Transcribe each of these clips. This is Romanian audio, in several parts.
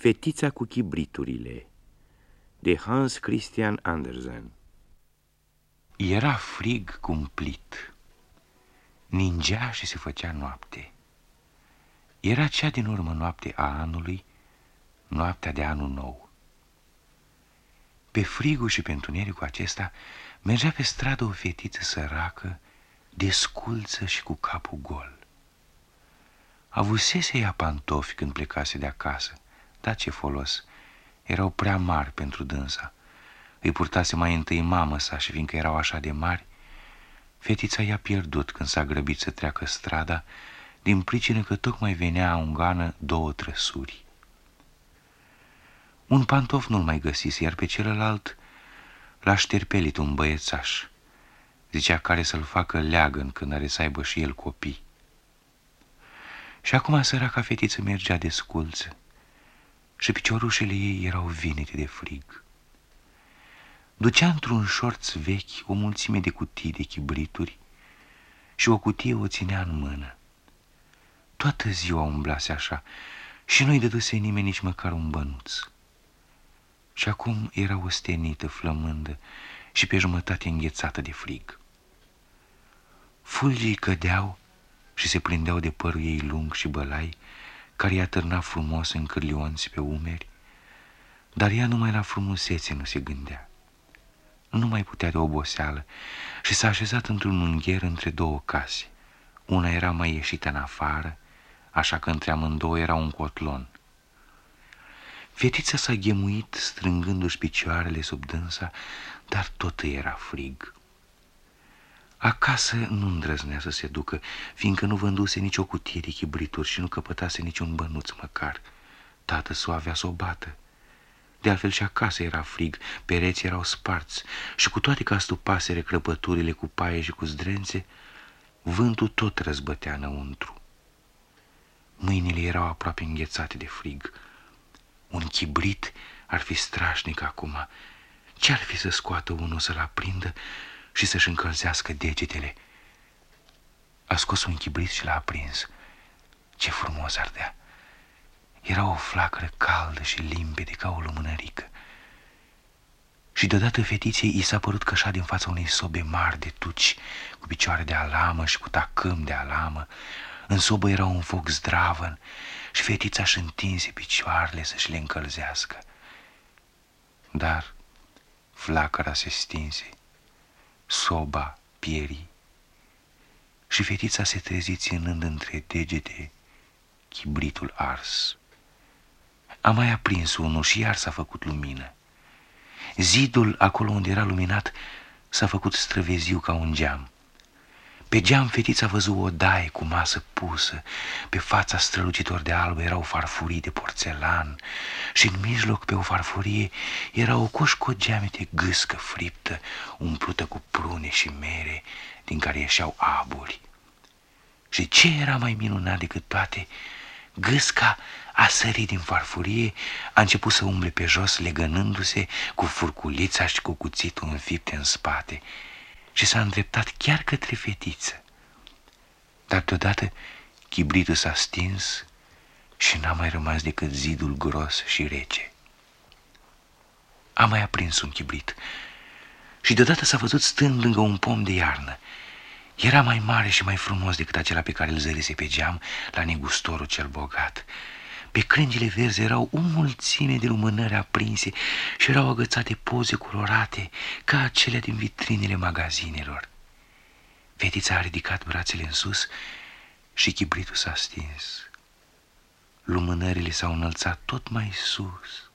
Fetița cu chibriturile de Hans Christian Andersen Era frig cumplit. Ningea și se făcea noapte. Era cea din urmă noapte a anului, noaptea de anul nou. Pe frigul și pe întunericul acesta mergea pe stradă o fetiță săracă, desculță și cu capul gol. Avusese ea pantofi când plecase de acasă, dar ce folos, erau prea mari pentru dânsa. Îi purtase mai întâi mamă sa și fiindcă erau așa de mari, fetița i-a pierdut când s-a grăbit să treacă strada, din pricină că tocmai venea un gană două trăsuri. Un pantof nu-l mai găsise, iar pe celălalt l-a șterpelit un băiețaș. Zicea care să-l facă leagăn când are să aibă și el copii. Și acum săraca fetiță mergea de sculță și piciorușele ei erau vinete de frig. Ducea într-un șorț vechi o mulțime de cutii de chibrituri și o cutie o ținea în mână. Toată ziua umblase așa și nu-i dăduse nimeni nici măcar un bănuț. Și acum era ostenită, flămândă și pe jumătate înghețată de frig. Fulgii cădeau și se prindeau de părul ei lung și bălai, care i-a târnat frumos în cârlionți pe umeri, dar ea numai la frumusețe nu se gândea. Nu mai putea de oboseală și s-a așezat într-un ungher între două case. Una era mai ieșită în afară, așa că între amândouă era un cotlon. Fetița s-a ghemuit strângându-și picioarele sub dânsa, dar tot era frig. Acasă nu îndrăznea să se ducă, fiindcă nu vânduse nicio cutie de chibrituri și nu căpătase niciun bănuț măcar. Tată s-o avea să o bată. De altfel și acasă era frig, pereții erau sparți și cu toate că astupase recrăpăturile cu paie și cu zdrențe, vântul tot răzbătea înăuntru. Mâinile erau aproape înghețate de frig. Un chibrit ar fi strașnic acum. Ce-ar fi să scoată unul să-l aprindă și să-și încălzească degetele. A scos un chibrit și l-a aprins. Ce frumos ardea! Era o flacără caldă și limpede ca o lumânărică. Și deodată fetiței i s-a părut că așa din fața unei sobe mari de tuci, cu picioare de alamă și cu tacâm de alamă. În sobă era un foc zdravăn și fetița își întinse picioarele să-și le încălzească. Dar flacăra se stinse soba pierii și fetița se trezi ținând între degete chibritul ars. A mai aprins unul și iar s-a făcut lumină. Zidul, acolo unde era luminat, s-a făcut străveziu ca un geam. Pe geam fetița văzut o daie cu masă pusă, pe fața strălucitor de alb erau farfurii de porțelan și în mijloc pe o farfurie era o coșcă geamete gâscă friptă, umplută cu prune și mere, din care ieșeau aburi. Și ce era mai minunat decât toate? Gâsca a sărit din farfurie, a început să umble pe jos, legănându-se cu furculița și cu cuțitul înfipte în spate – și s-a îndreptat chiar către fetiță. Dar deodată chibritul s-a stins și n-a mai rămas decât zidul gros și rece. A mai aprins un chibrit și deodată s-a văzut stând lângă un pom de iarnă. Era mai mare și mai frumos decât acela pe care îl zărise pe geam la negustorul cel bogat. Pe crângile verzi erau o mulțime de lumânări aprinse și erau agățate poze colorate ca acelea din vitrinele magazinelor. Fetița a ridicat brațele în sus și chibritul s-a stins. Lumânările s-au înălțat tot mai sus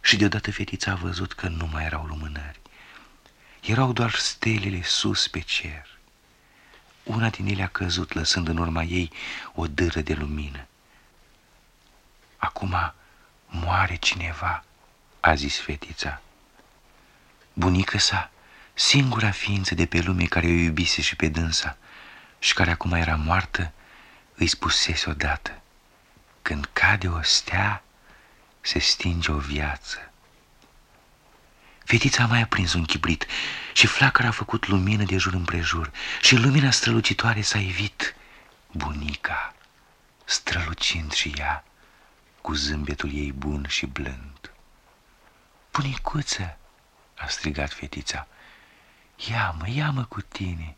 și deodată fetița a văzut că nu mai erau lumânări. Erau doar stelele sus pe cer. Una din ele a căzut, lăsând în urma ei o dâră de lumină. Acum moare cineva, a zis fetița. Bunică sa, singura ființă de pe lume care o iubise și pe dânsa și care acum era moartă, îi spusese odată, când cade o stea, se stinge o viață. Fetița a mai aprins un chibrit și flacăra a făcut lumină de jur împrejur și în lumina strălucitoare s-a evit bunica, strălucind și ea cu zâmbetul ei bun și blând. Bunicuță, a strigat fetița, ia-mă, ia-mă cu tine.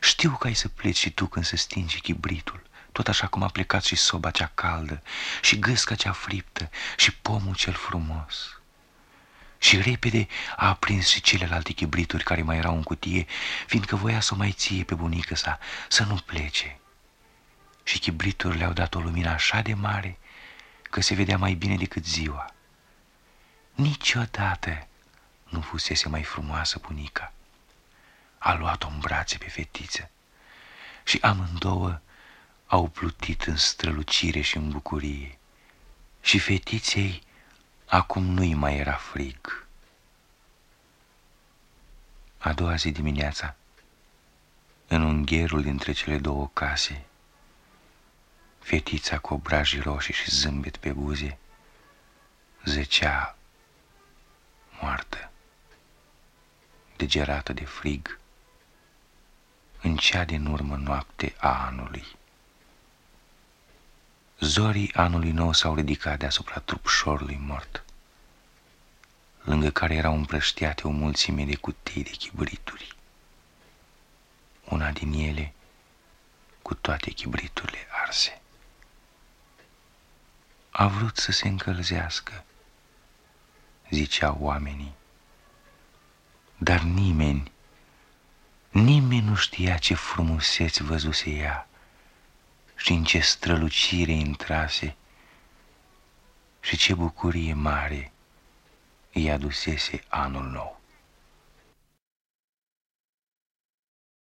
Știu că ai să pleci și tu când se stinge chibritul, tot așa cum a plecat și soba cea caldă, și gâsca cea friptă, și pomul cel frumos. Și repede a aprins și celelalte chibrituri care mai erau în cutie, fiindcă voia să o mai ție pe bunică sa, să nu plece. Și chibriturile le-au dat o lumină așa de mare, că se vedea mai bine decât ziua. Niciodată nu fusese mai frumoasă bunica. A luat-o în brațe pe fetiță și amândouă au plutit în strălucire și în bucurie. Și fetiței acum nu-i mai era frig. A doua zi dimineața, în ungherul dintre cele două case, fetița cu obrajii roșii și zâmbet pe buze, zăcea moartă, degerată de frig, în cea din urmă noapte a anului. Zorii anului nou s-au ridicat deasupra trupșorului mort, lângă care erau împrăștiate o mulțime de cutii de chibrituri. Una din ele cu toate chibriturile arse. A vrut să se încălzească, ziceau oamenii, dar nimeni, nimeni nu știa ce frumuseți văzuse ea și în ce strălucire intrase și ce bucurie mare îi adusese anul nou.